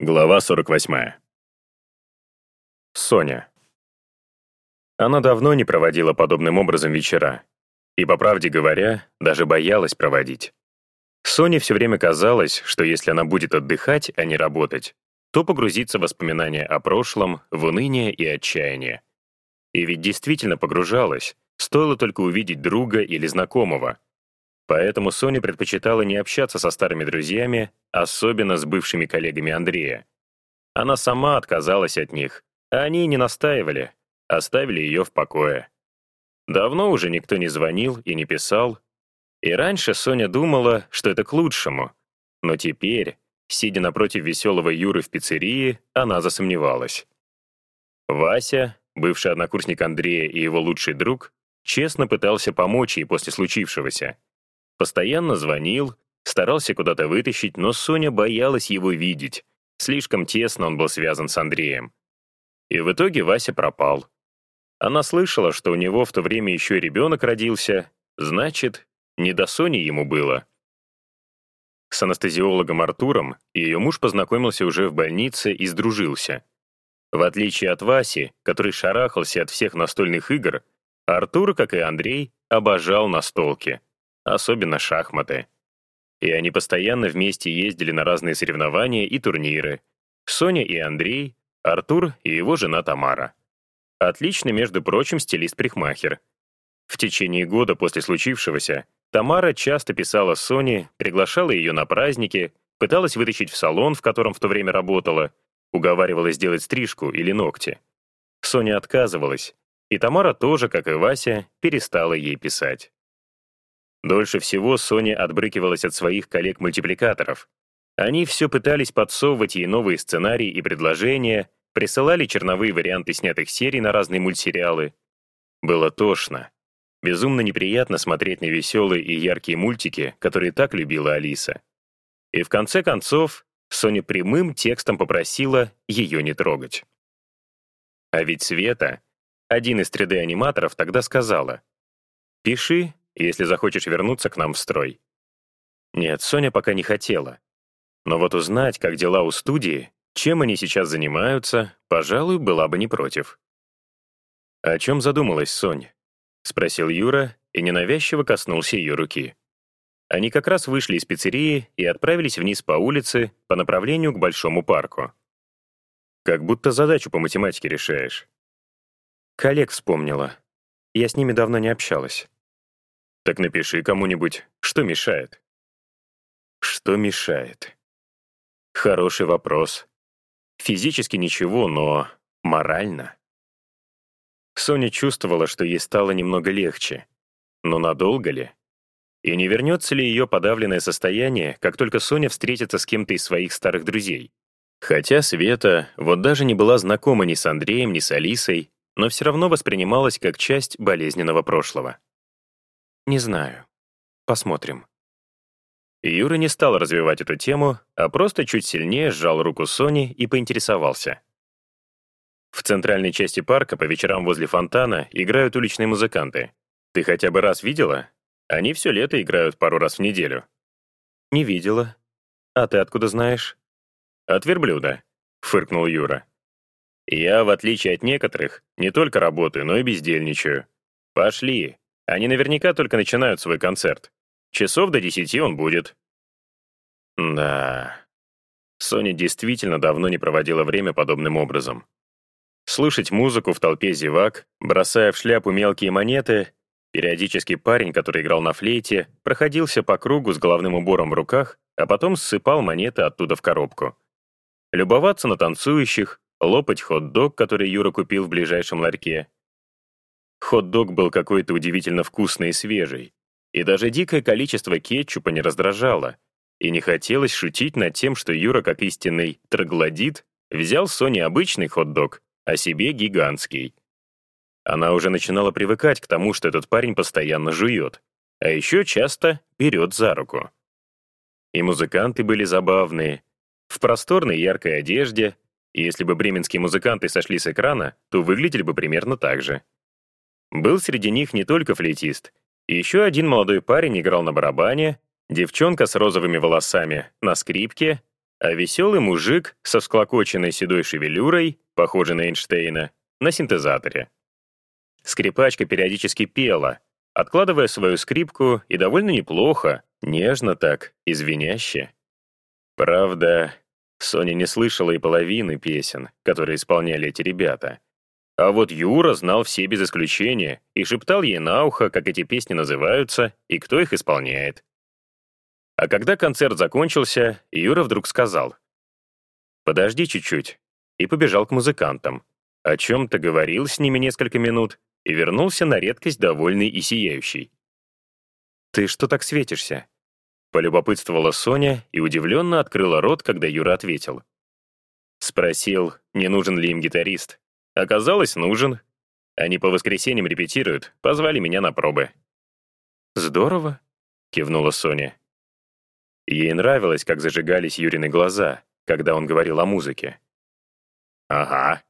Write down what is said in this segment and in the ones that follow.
Глава 48. Соня. Она давно не проводила подобным образом вечера. И, по правде говоря, даже боялась проводить. Соне все время казалось, что если она будет отдыхать, а не работать, то погрузится в воспоминания о прошлом, в уныние и отчаяние. И ведь действительно погружалась, стоило только увидеть друга или знакомого. Поэтому Соня предпочитала не общаться со старыми друзьями, особенно с бывшими коллегами Андрея. Она сама отказалась от них, а они не настаивали, оставили ее в покое. Давно уже никто не звонил и не писал, и раньше Соня думала, что это к лучшему, но теперь, сидя напротив веселого Юры в пиццерии, она засомневалась. Вася, бывший однокурсник Андрея и его лучший друг, честно пытался помочь ей после случившегося. Постоянно звонил, старался куда-то вытащить, но Соня боялась его видеть. Слишком тесно он был связан с Андреем. И в итоге Вася пропал. Она слышала, что у него в то время еще и ребенок родился, значит, не до Сони ему было. С анестезиологом Артуром ее муж познакомился уже в больнице и сдружился. В отличие от Васи, который шарахался от всех настольных игр, Артур, как и Андрей, обожал настолки, особенно шахматы. И они постоянно вместе ездили на разные соревнования и турниры. Соня и Андрей, Артур и его жена Тамара. Отличный, между прочим, стилист-прихмахер. В течение года после случившегося Тамара часто писала Соне, приглашала ее на праздники, пыталась вытащить в салон, в котором в то время работала, уговаривала сделать стрижку или ногти. Соня отказывалась, и Тамара тоже, как и Вася, перестала ей писать. Дольше всего Соня отбрыкивалась от своих коллег-мультипликаторов. Они все пытались подсовывать ей новые сценарии и предложения, присылали черновые варианты снятых серий на разные мультсериалы. Было тошно. Безумно неприятно смотреть на веселые и яркие мультики, которые так любила Алиса. И в конце концов, Соня прямым текстом попросила ее не трогать. А ведь Света, один из 3D-аниматоров, тогда сказала, «Пиши, если захочешь вернуться к нам в строй». Нет, Соня пока не хотела. Но вот узнать, как дела у студии, чем они сейчас занимаются, пожалуй, была бы не против. «О чем задумалась Соня?» — спросил Юра и ненавязчиво коснулся ее руки. Они как раз вышли из пиццерии и отправились вниз по улице по направлению к большому парку. «Как будто задачу по математике решаешь». Коллег вспомнила. Я с ними давно не общалась. Так напиши кому-нибудь, что мешает. Что мешает? Хороший вопрос. Физически ничего, но морально. Соня чувствовала, что ей стало немного легче. Но надолго ли? И не вернется ли ее подавленное состояние, как только Соня встретится с кем-то из своих старых друзей? Хотя Света вот даже не была знакома ни с Андреем, ни с Алисой, но все равно воспринималась как часть болезненного прошлого. Не знаю. Посмотрим. Юра не стал развивать эту тему, а просто чуть сильнее сжал руку Сони и поинтересовался. В центральной части парка по вечерам возле фонтана играют уличные музыканты. Ты хотя бы раз видела? Они все лето играют пару раз в неделю. Не видела. А ты откуда знаешь? От верблюда, фыркнул Юра. Я, в отличие от некоторых, не только работаю, но и бездельничаю. Пошли, они наверняка только начинают свой концерт. Часов до десяти он будет. Да. Соня действительно давно не проводила время подобным образом. Слышать музыку в толпе зевак, бросая в шляпу мелкие монеты, периодически парень, который играл на флейте, проходился по кругу с головным убором в руках, а потом ссыпал монеты оттуда в коробку. Любоваться на танцующих, лопать хот-дог, который Юра купил в ближайшем ларьке, Хот-дог был какой-то удивительно вкусный и свежий. И даже дикое количество кетчупа не раздражало. И не хотелось шутить над тем, что Юра, как истинный троглодит, взял Соне обычный хот-дог, а себе гигантский. Она уже начинала привыкать к тому, что этот парень постоянно жует, а еще часто берет за руку. И музыканты были забавные, в просторной яркой одежде, и если бы бременские музыканты сошли с экрана, то выглядели бы примерно так же. Был среди них не только флейтист. Еще один молодой парень играл на барабане, девчонка с розовыми волосами — на скрипке, а веселый мужик со всклокоченной седой шевелюрой, похожий на Эйнштейна, на синтезаторе. Скрипачка периодически пела, откладывая свою скрипку и довольно неплохо, нежно так, извиняще. Правда, Соня не слышала и половины песен, которые исполняли эти ребята. А вот Юра знал все без исключения и шептал ей на ухо, как эти песни называются и кто их исполняет. А когда концерт закончился, Юра вдруг сказал «Подожди чуть-чуть» и побежал к музыкантам. О чем-то говорил с ними несколько минут и вернулся на редкость довольный и сияющий. «Ты что так светишься?» Полюбопытствовала Соня и удивленно открыла рот, когда Юра ответил. Спросил, не нужен ли им гитарист. Оказалось, нужен. Они по воскресеньям репетируют, позвали меня на пробы. «Здорово», — кивнула Соня. Ей нравилось, как зажигались Юрины глаза, когда он говорил о музыке. «Ага.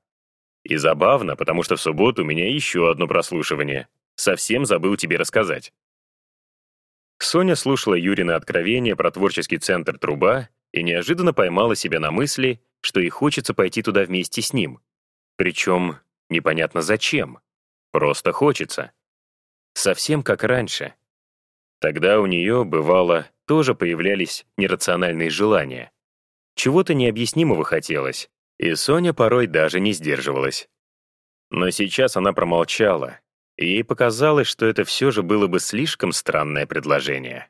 И забавно, потому что в субботу у меня еще одно прослушивание. Совсем забыл тебе рассказать». Соня слушала Юрина откровение про творческий центр «Труба» и неожиданно поймала себя на мысли, что ей хочется пойти туда вместе с ним. Причем непонятно зачем. Просто хочется. Совсем как раньше. Тогда у нее, бывало, тоже появлялись нерациональные желания. Чего-то необъяснимого хотелось, и Соня порой даже не сдерживалась. Но сейчас она промолчала, и ей показалось, что это все же было бы слишком странное предложение.